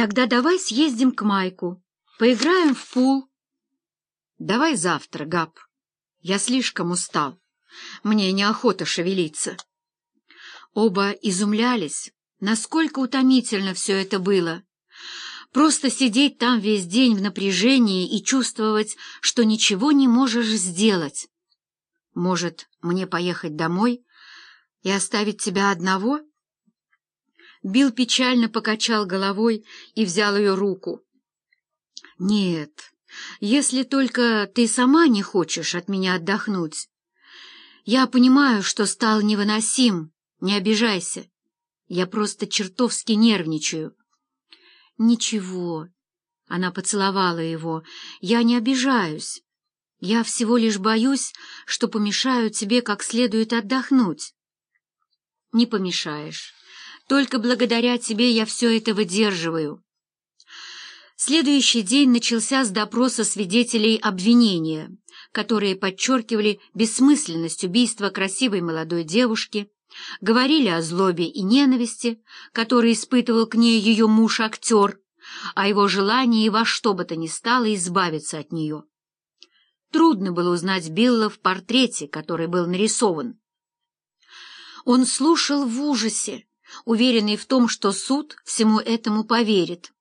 Тогда давай съездим к Майку, поиграем в пул. Давай завтра, Габ. Я слишком устал. Мне неохота шевелиться. Оба изумлялись, насколько утомительно все это было. Просто сидеть там весь день в напряжении и чувствовать, что ничего не можешь сделать. Может, мне поехать домой и оставить тебя одного? Билл печально покачал головой и взял ее руку. «Нет, если только ты сама не хочешь от меня отдохнуть. Я понимаю, что стал невыносим, не обижайся. Я просто чертовски нервничаю». «Ничего», — она поцеловала его, — «я не обижаюсь. Я всего лишь боюсь, что помешаю тебе как следует отдохнуть». «Не помешаешь». Только благодаря тебе я все это выдерживаю. Следующий день начался с допроса свидетелей обвинения, которые подчеркивали бессмысленность убийства красивой молодой девушки, говорили о злобе и ненависти, которые испытывал к ней ее муж-актер, о его желании во что бы то ни стало избавиться от нее. Трудно было узнать Билла в портрете, который был нарисован. Он слушал в ужасе, уверенный в том, что суд всему этому поверит.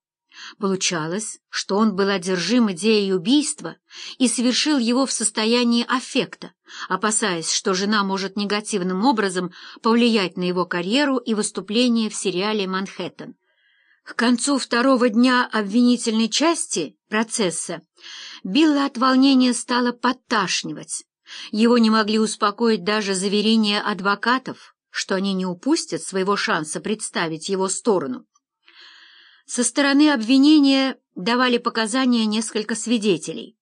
Получалось, что он был одержим идеей убийства и совершил его в состоянии аффекта, опасаясь, что жена может негативным образом повлиять на его карьеру и выступление в сериале «Манхэттен». К концу второго дня обвинительной части процесса Билла от волнения стало подташнивать. Его не могли успокоить даже заверения адвокатов, что они не упустят своего шанса представить его сторону. Со стороны обвинения давали показания несколько свидетелей,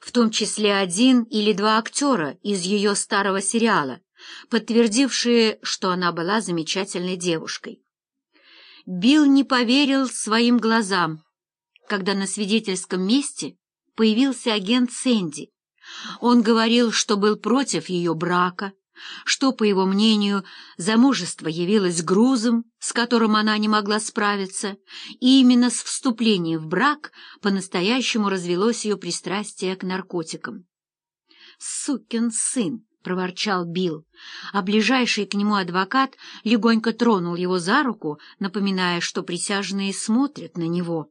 в том числе один или два актера из ее старого сериала, подтвердившие, что она была замечательной девушкой. Билл не поверил своим глазам, когда на свидетельском месте появился агент Сэнди. Он говорил, что был против ее брака, что, по его мнению, замужество явилось грузом, с которым она не могла справиться, и именно с вступлением в брак по-настоящему развелось ее пристрастие к наркотикам. «Сукин сын!» — проворчал Билл, а ближайший к нему адвокат легонько тронул его за руку, напоминая, что присяжные смотрят на него.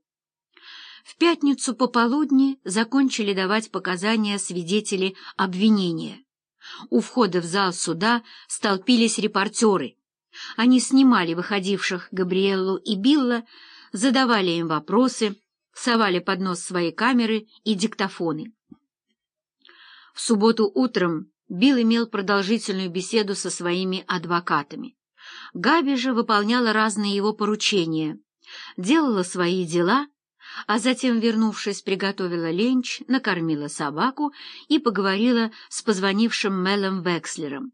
В пятницу пополудни закончили давать показания свидетели обвинения. У входа в зал суда столпились репортеры. Они снимали выходивших Габриэллу и Билла, задавали им вопросы, совали под нос свои камеры и диктофоны. В субботу утром Билл имел продолжительную беседу со своими адвокатами. Габи же выполняла разные его поручения, делала свои дела а затем, вернувшись, приготовила ленч, накормила собаку и поговорила с позвонившим Мелом Векслером.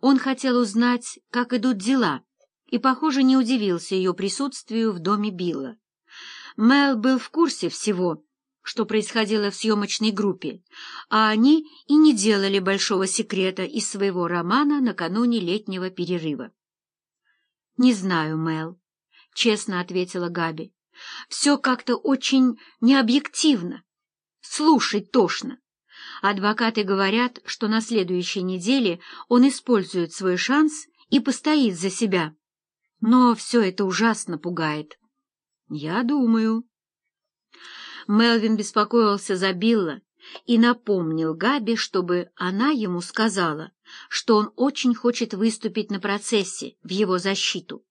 Он хотел узнать, как идут дела, и, похоже, не удивился ее присутствию в доме Билла. Мел был в курсе всего, что происходило в съемочной группе, а они и не делали большого секрета из своего романа накануне летнего перерыва. «Не знаю, Мел», — честно ответила Габи. Все как-то очень необъективно. Слушать тошно. Адвокаты говорят, что на следующей неделе он использует свой шанс и постоит за себя. Но все это ужасно пугает. Я думаю. Мелвин беспокоился за Билла и напомнил Габи, чтобы она ему сказала, что он очень хочет выступить на процессе в его защиту.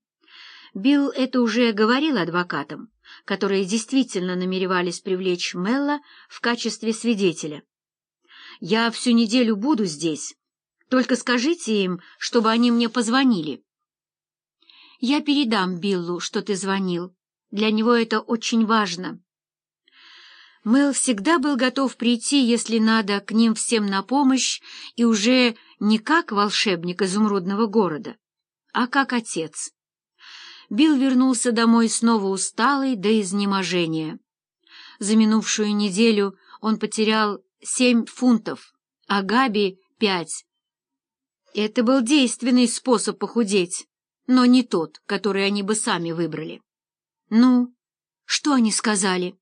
Билл это уже говорил адвокатам, которые действительно намеревались привлечь Мелла в качестве свидетеля. «Я всю неделю буду здесь. Только скажите им, чтобы они мне позвонили». «Я передам Биллу, что ты звонил. Для него это очень важно». Мел всегда был готов прийти, если надо, к ним всем на помощь, и уже не как волшебник изумрудного города, а как отец. Билл вернулся домой снова усталый до изнеможения. За минувшую неделю он потерял семь фунтов, а Габи — пять. Это был действенный способ похудеть, но не тот, который они бы сами выбрали. «Ну, что они сказали?»